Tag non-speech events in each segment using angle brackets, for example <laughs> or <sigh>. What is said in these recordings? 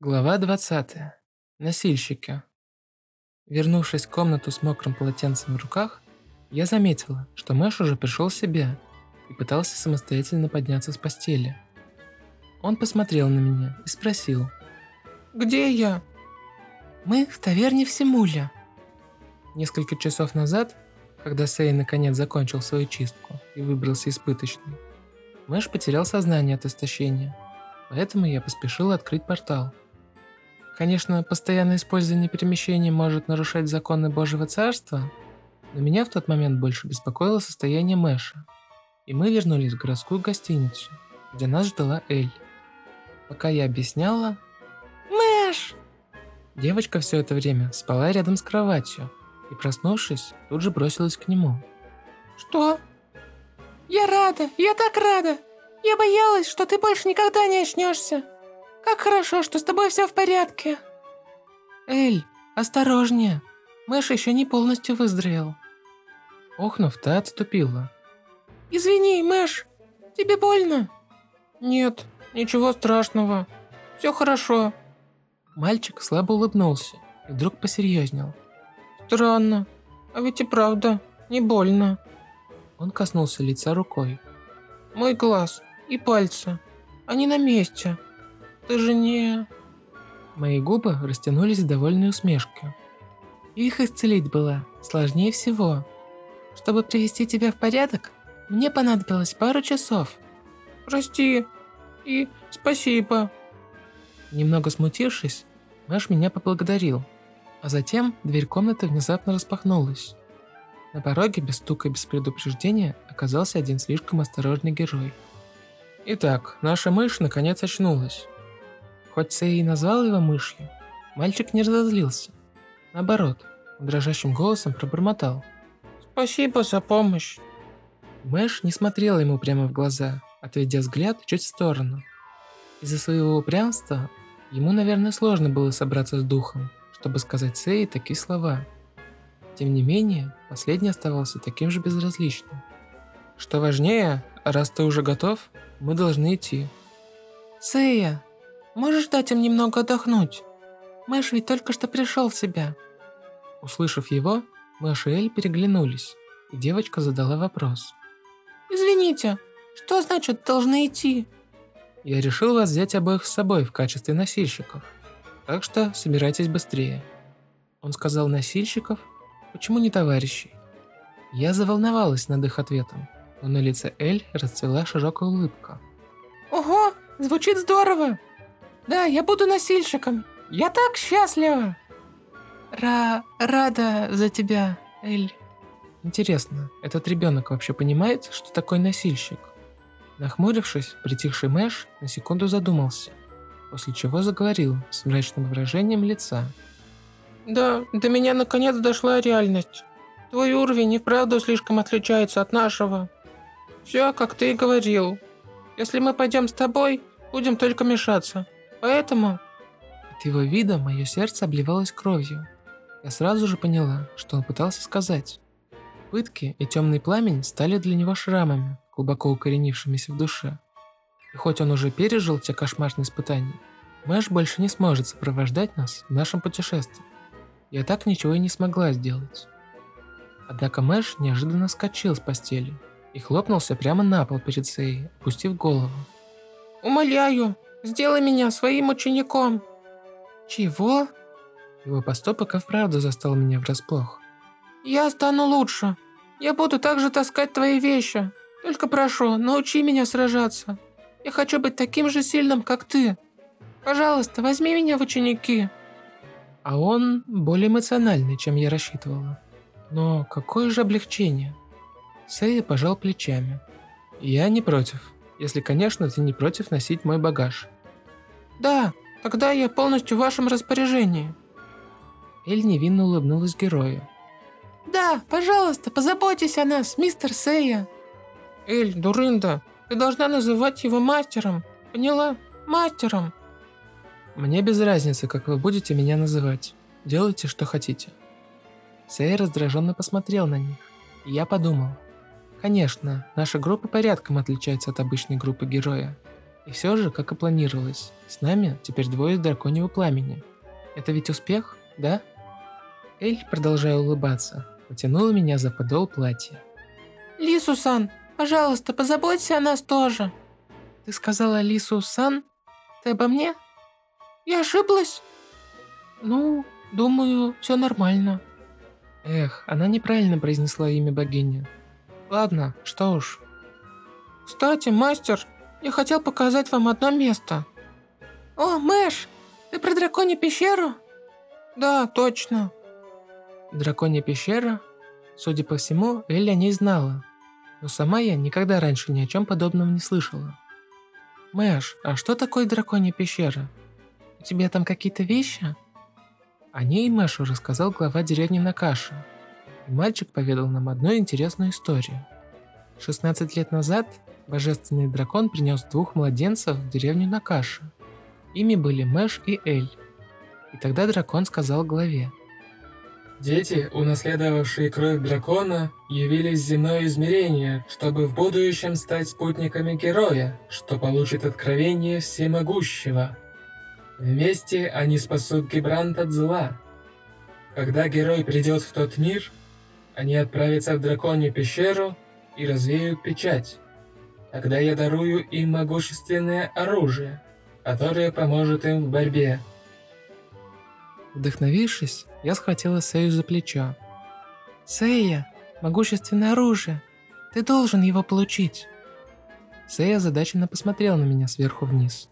Глава 20. Носильщики. Вернувшись в комнату с мокрым полотенцем в руках, я заметила, что Мэш уже пришел в себя и пытался самостоятельно подняться с постели. Он посмотрел на меня и спросил. «Где я?» «Мы в таверне в Симуле». Несколько часов назад, когда Сей наконец закончил свою чистку и выбрался из пыточной, Мэш потерял сознание от истощения, поэтому я поспешил открыть портал – Конечно, постоянное использование перемещений может нарушать законы Божьего Царства, но меня в тот момент больше беспокоило состояние Мэша. И мы вернулись в городскую гостиницу, где нас ждала Эль. Пока я объясняла... «Мэш!» Девочка все это время спала рядом с кроватью и, проснувшись, тут же бросилась к нему. «Что? Я рада, я так рада! Я боялась, что ты больше никогда не очнешься!» Как хорошо, что с тобой все в порядке. Эль, осторожнее. Мэш еще не полностью выздоровел. Охнув, та отступила. Извини, Мэш, тебе больно? Нет, ничего страшного. Все хорошо. Мальчик слабо улыбнулся и вдруг посерьезнел. Странно, а ведь и правда не больно. Он коснулся лица рукой. Мой глаз и пальцы, они на месте. Ты же не...» Мои губы растянулись в довольной усмешке. Их исцелить было сложнее всего. Чтобы привести тебя в порядок, мне понадобилось пару часов. Прости и спасибо. Немного смутившись, Маш меня поблагодарил, а затем дверь комнаты внезапно распахнулась. На пороге без стука и без предупреждения оказался один слишком осторожный герой. Итак, наша мышь наконец очнулась. Хоть Сэй и назвал его мышью, мальчик не разозлился. Наоборот, дрожащим голосом пробормотал. «Спасибо за помощь». Мэш не смотрела ему прямо в глаза, отведя взгляд чуть в сторону. Из-за своего упрямства ему, наверное, сложно было собраться с духом, чтобы сказать Сэй такие слова. Тем не менее, последний оставался таким же безразличным. Что важнее, раз ты уже готов, мы должны идти. «Сэя, Можешь дать им немного отдохнуть? Мэш ведь только что пришел в себя». Услышав его, Мэш и Эль переглянулись, и девочка задала вопрос. «Извините, что значит должны идти?» «Я решил вас взять обоих с собой в качестве носильщиков, так что собирайтесь быстрее». Он сказал носильщиков, почему не товарищей? Я заволновалась над их ответом, но на лице Эль расцвела широкая улыбка. «Ого, звучит здорово! Да, я буду носильщиком. Я так счастлива. Ра... рада за тебя, Эль. Интересно, этот ребенок вообще понимает, что такое носильщик? Нахмурившись, притихший Мэш на секунду задумался, после чего заговорил с мрачным выражением лица. Да, до меня наконец дошла реальность. Твой уровень и вправду слишком отличается от нашего. Все, как ты и говорил. Если мы пойдем с тобой, будем только мешаться. Поэтому...» От его вида мое сердце обливалось кровью. Я сразу же поняла, что он пытался сказать. Пытки и темный пламень стали для него шрамами, глубоко укоренившимися в душе. И хоть он уже пережил те кошмарные испытания, Мэш больше не сможет сопровождать нас в нашем путешествии. Я так ничего и не смогла сделать. Однако Мэш неожиданно скочил с постели и хлопнулся прямо на пол перед Сеей, опустив голову. «Умоляю, Сделай меня своим учеником!» «Чего?» Его поступок и вправду застал меня врасплох. «Я стану лучше. Я буду также таскать твои вещи. Только прошу, научи меня сражаться. Я хочу быть таким же сильным, как ты. Пожалуйста, возьми меня в ученики». А он более эмоциональный, чем я рассчитывала. Но какое же облегчение. Сэй пожал плечами. Я не против если, конечно, ты не против носить мой багаж». «Да, тогда я полностью в вашем распоряжении». Эль невинно улыбнулась герою. «Да, пожалуйста, позаботьтесь о нас, мистер Сея». «Эль, дурында, ты должна называть его мастером, поняла? Мастером». «Мне без разницы, как вы будете меня называть. Делайте, что хотите». Сэй раздраженно посмотрел на них, и я подумал – Конечно, наша группа порядком отличается от обычной группы героя. И все же, как и планировалось, с нами теперь двое из драконьего пламени. Это ведь успех, да? Эль, продолжая улыбаться, потянула меня за подол платья. Лису-сан, пожалуйста, позаботься о нас тоже. Ты сказала Лису-сан? Ты обо мне? Я ошиблась? Ну, думаю, все нормально. Эх, она неправильно произнесла имя богини. Ладно, что уж. Кстати, мастер, я хотел показать вам одно место. О, Мэш, ты про драконью пещеру? Да, точно. Драконья пещера? Судя по всему, Элли о ней знала. Но сама я никогда раньше ни о чем подобном не слышала. Мэш, а что такое драконья пещера? У тебя там какие-то вещи? О ней Мэшу рассказал глава деревни Накаша. Мальчик поведал нам одну интересную историю. 16 лет назад божественный дракон принес двух младенцев в деревню Накаша. Ими были Мэш и Эль. И тогда дракон сказал главе. Дети, унаследовавшие кровь дракона, явились в земное измерение, чтобы в будущем стать спутниками героя, что получит откровение всемогущего. Вместе они спасут Гибрант от зла. Когда герой придет в тот мир, они отправятся в драконью пещеру и развеют печать. Тогда я дарую им могущественное оружие, которое поможет им в борьбе. Вдохновившись, я схватила Сею за плечо. «Сея, могущественное оружие! Ты должен его получить!» Сея озадаченно посмотрела на меня сверху вниз.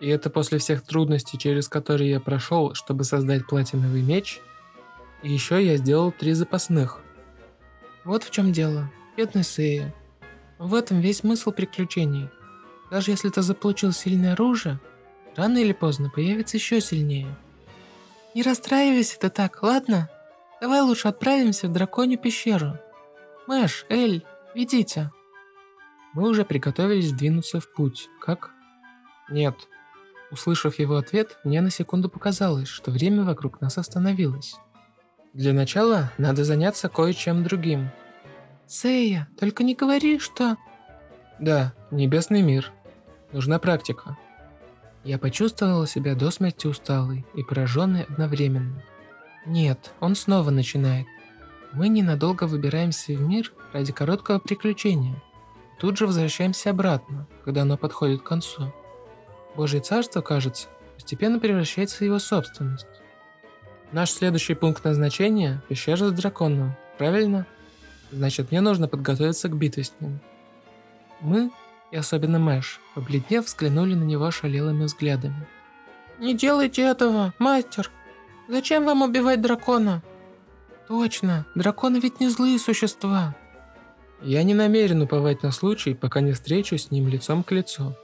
И это после всех трудностей, через которые я прошел, чтобы создать платиновый меч. И еще я сделал три запасных. Вот в чем дело, бедный Сея. В этом весь смысл приключений. Даже если ты заполучил сильное оружие, рано или поздно появится еще сильнее. Не расстраивайся ты так, ладно? Давай лучше отправимся в драконью пещеру. Мэш, Эль, ведите. Мы уже приготовились двинуться в путь, как? Нет. Услышав его ответ, мне на секунду показалось, что время вокруг нас остановилось. Для начала надо заняться кое-чем другим. Сея, только не говори, что... Да, небесный мир. Нужна практика. Я почувствовала себя до смерти усталой и пораженной одновременно. Нет, он снова начинает. Мы ненадолго выбираемся в мир ради короткого приключения. Тут же возвращаемся обратно, когда оно подходит к концу. Божье царство, кажется, постепенно превращается в его собственность. Наш следующий пункт назначения – пещера с драконом, правильно? Значит, мне нужно подготовиться к битве с ним. Мы и особенно Мэш, побледнев, взглянули на него шалелыми взглядами. «Не делайте этого, мастер! Зачем вам убивать дракона?» «Точно, драконы ведь не злые существа!» «Я не намерен уповать на случай, пока не встречусь с ним лицом к лицу.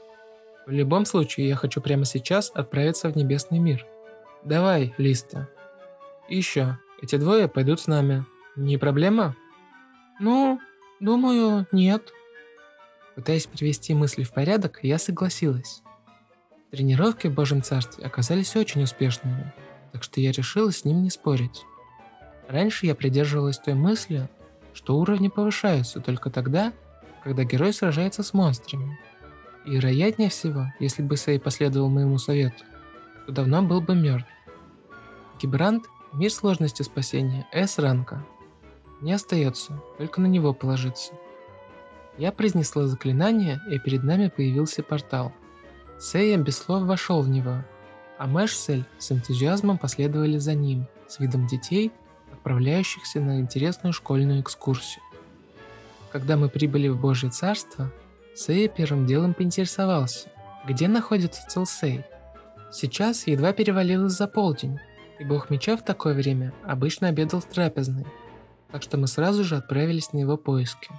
В любом случае, я хочу прямо сейчас отправиться в Небесный мир. Давай, Листа. И еще, эти двое пойдут с нами. Не проблема?» «Ну, думаю, нет». Пытаясь привести мысли в порядок, я согласилась. Тренировки в Божьем Царстве оказались очень успешными, так что я решила с ним не спорить. Раньше я придерживалась той мысли, что уровни повышаются только тогда, когда герой сражается с монстрами. И вероятнее всего, если бы Сей последовал моему совету, то давно был бы мертв. Гибрант – мир сложности спасения S-ранка. Не остается, только на него положиться – я произнесла заклинание, и перед нами появился портал. Сэя без слов вошел в него, а Мэш с энтузиазмом последовали за ним, с видом детей, отправляющихся на интересную школьную экскурсию. Когда мы прибыли в Божье Царство, Сэя первым делом поинтересовался, где находится Целсей. Сейчас едва перевалилось за полдень, и Бог Меча в такое время обычно обедал в трапезной, так что мы сразу же отправились на его поиски.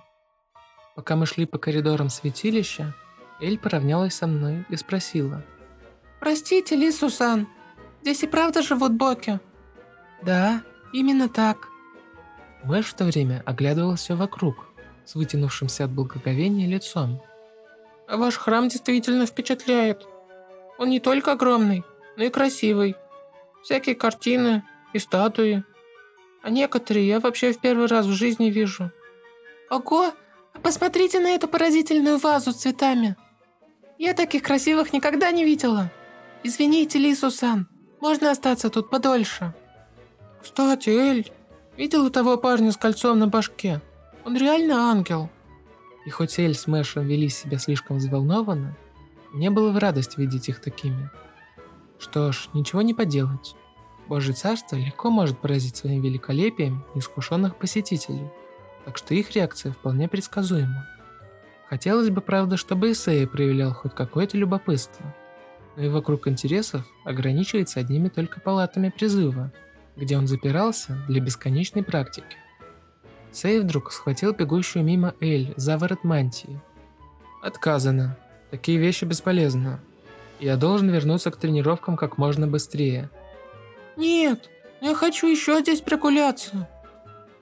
Пока мы шли по коридорам святилища, Эль поравнялась со мной и спросила. «Простите, Лисусан, здесь и правда живут боки?» «Да, именно так». Мэш в то время оглядывал все вокруг, с вытянувшимся от благоговения лицом. «Ваш храм действительно впечатляет. Он не только огромный, но и красивый. Всякие картины и статуи. А некоторые я вообще в первый раз в жизни вижу. Ого, Посмотрите на эту поразительную вазу с цветами. Я таких красивых никогда не видела. Извините, Лису-сан, можно остаться тут подольше. Кстати, Эль, видела того парня с кольцом на башке? Он реально ангел. И хоть Эль с Мэшем вели себя слишком взволнованно, мне было в радость видеть их такими. Что ж, ничего не поделать. Божье царство легко может поразить своим великолепием неискушенных посетителей, так что их реакция вполне предсказуема. Хотелось бы, правда, чтобы Исея проявлял хоть какое-то любопытство, но его круг интересов ограничивается одними только палатами призыва, где он запирался для бесконечной практики. Сей вдруг схватил бегущую мимо Эль за ворот мантии. Отказано. Такие вещи бесполезны. Я должен вернуться к тренировкам как можно быстрее. Нет, я хочу еще здесь прогуляться.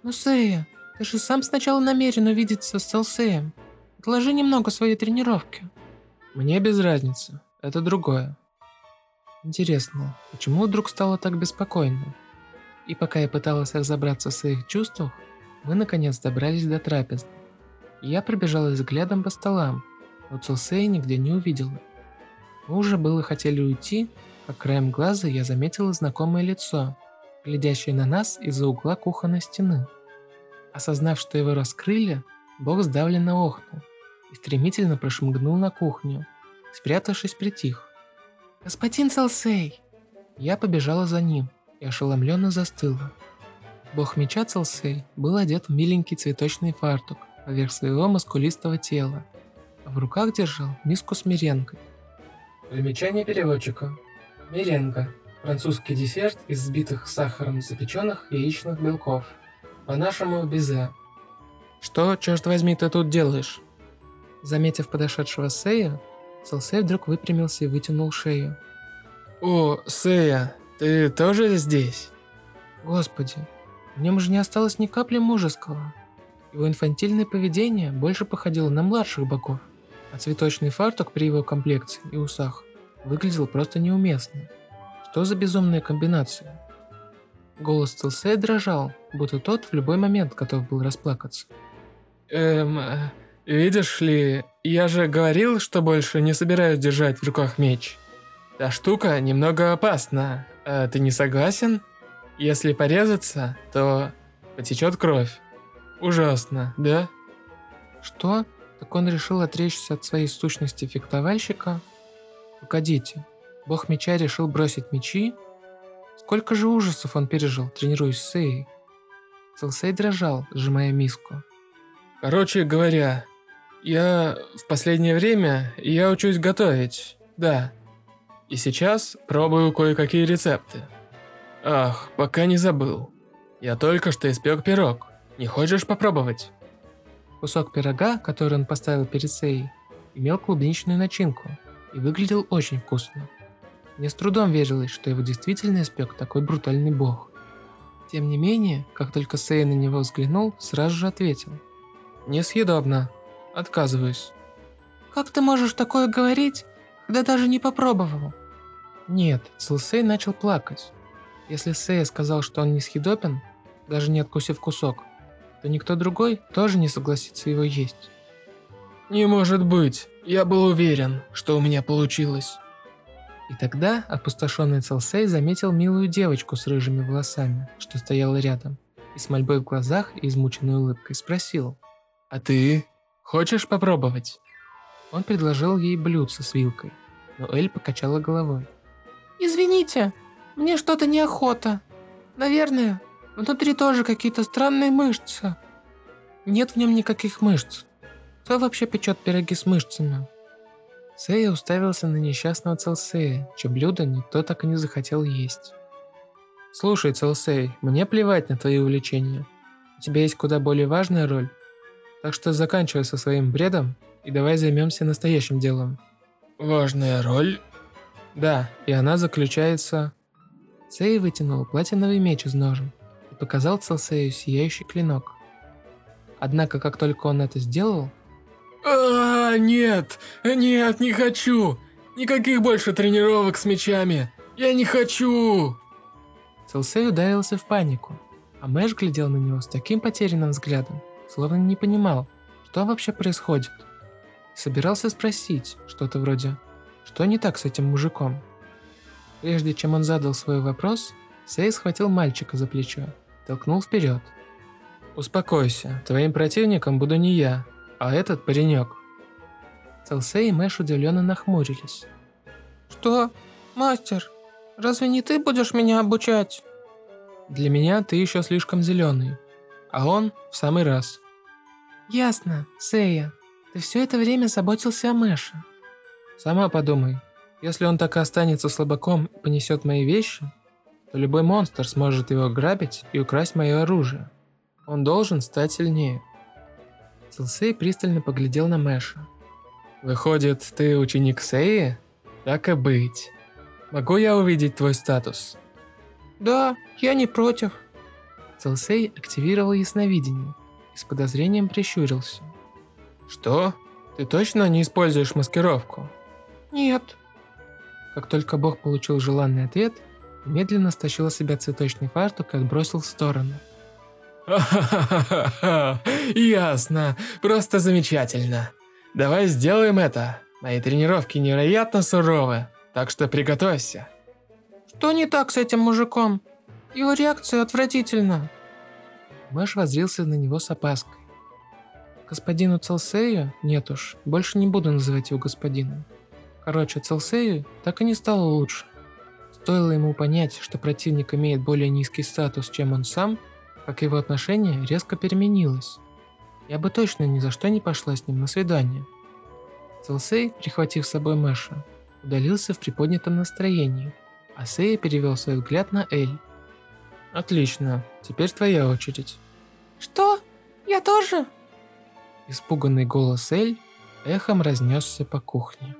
Но Сэя, ты же сам сначала намерен увидеться с Селсеем. Отложи немного своей тренировки. Мне без разницы. Это другое. Интересно, почему вдруг стало так беспокойно? И пока я пыталась разобраться в своих чувствах, мы наконец добрались до трапезы. Я пробежала взглядом по столам, но Цилсея нигде не увидела. Мы уже было хотели уйти, как краем глаза я заметила знакомое лицо, глядящее на нас из-за угла кухонной стены. Осознав, что его раскрыли, Бог сдавленно охнул и стремительно прошмыгнул на кухню. Спрятавшись, притих. «Господин Целсей!» Я побежала за ним и ошеломленно застыла. Бог меча Целсей был одет в миленький цветочный фартук поверх своего мускулистого тела, а в руках держал миску с меренкой. Примечание переводчика. Меренга – французский десерт из взбитых сахаром запеченных яичных белков. По-нашему безе. «Что, черт возьми, ты тут делаешь?» Заметив подошедшего Сея, Селсей вдруг выпрямился и вытянул шею. «О, Сея, ты тоже здесь?» Господи, в нем же не осталось ни капли мужеского. Его инфантильное поведение больше походило на младших богов, а цветочный фартук при его комплекции и усах выглядел просто неуместно. Что за безумная комбинация? Голос Целсея дрожал, будто тот в любой момент готов был расплакаться. «Эм, Видишь ли, я же говорил, что больше не собираюсь держать в руках меч. Та штука немного опасна. А ты не согласен? Если порезаться, то потечет кровь. Ужасно, да? Что? Так он решил отречься от своей сущности фехтовальщика? Погодите, бог меча решил бросить мечи? Сколько же ужасов он пережил, тренируясь с Сеей? Целсей дрожал, сжимая миску. Короче говоря, я в последнее время я учусь готовить, да. И сейчас пробую кое-какие рецепты. Ах, пока не забыл. Я только что испек пирог. Не хочешь попробовать? Кусок пирога, который он поставил перед Сеей, имел клубничную начинку и выглядел очень вкусно. Мне с трудом верилось, что его действительно испек такой брутальный бог. Тем не менее, как только Сей на него взглянул, сразу же ответил. «Несъедобно. Отказываюсь. Как ты можешь такое говорить, когда даже не попробовал? Нет, Цилсей начал плакать. Если Сея сказал, что он не съедобен, даже не откусив кусок, то никто другой тоже не согласится его есть. Не может быть, я был уверен, что у меня получилось. И тогда опустошенный Целсей заметил милую девочку с рыжими волосами, что стояла рядом, и с мольбой в глазах и измученной улыбкой спросил. «А ты Хочешь попробовать?» Он предложил ей блюдце с вилкой, но Эль покачала головой. «Извините, мне что-то неохота. Наверное, внутри тоже какие-то странные мышцы». «Нет в нем никаких мышц. Кто вообще печет пироги с мышцами?» Сея уставился на несчастного Целсея, чье блюдо никто так и не захотел есть. «Слушай, Целсей, мне плевать на твои увлечения. У тебя есть куда более важная роль, так что заканчивай со своим бредом и давай займемся настоящим делом. Важная роль? Да, и она заключается... Сэй вытянул платиновый меч из ножен показал Целсею сияющий клинок. Однако, как только он это сделал... а, нет, нет, не хочу! Никаких больше тренировок с мечами! Я не хочу! Целсей ударился в панику, а Мэш глядел на него с таким потерянным взглядом, словно не понимал, что вообще происходит. собирался спросить что-то вроде «Что не так с этим мужиком?». Прежде чем он задал свой вопрос, Сэй схватил мальчика за плечо, толкнул вперед. «Успокойся, твоим противником буду не я, а этот паренек». Целсей и Мэш удивленно нахмурились. «Что? Мастер, разве не ты будешь меня обучать?» «Для меня ты еще слишком зеленый, а он в самый раз». «Ясно, Сэя. Ты все это время заботился о Мэше». «Сама подумай, если он так и останется слабаком и понесет мои вещи, то любой монстр сможет его грабить и украсть мое оружие. Он должен стать сильнее». Целсей пристально поглядел на Мэша. «Выходит, ты ученик Сеи? Так и быть. Могу я увидеть твой статус?» «Да, я не против». Целсей активировал ясновидение и с подозрением прищурился. «Что? Ты точно не используешь маскировку?» «Нет». Как только бог получил желанный ответ, медленно стащил с себя цветочный фартук и отбросил в сторону. «Ха-ха-ха-ха! <laughs> Ясно! Просто замечательно! Давай сделаем это! Мои тренировки невероятно суровы, так что приготовься!» «Что не так с этим мужиком? Его реакция отвратительна!» Мэш воззрился на него с опаской. Господину Целсею? Нет уж, больше не буду называть его господином. Короче, Целсею так и не стало лучше. Стоило ему понять, что противник имеет более низкий статус, чем он сам, как его отношение резко переменилось. Я бы точно ни за что не пошла с ним на свидание. Целсей, прихватив с собой Мэша, удалился в приподнятом настроении, а Сея перевел свой взгляд на Эль. «Отлично, теперь твоя очередь». «Что? Я тоже?» Испуганный голос Эль эхом разнесся по кухне.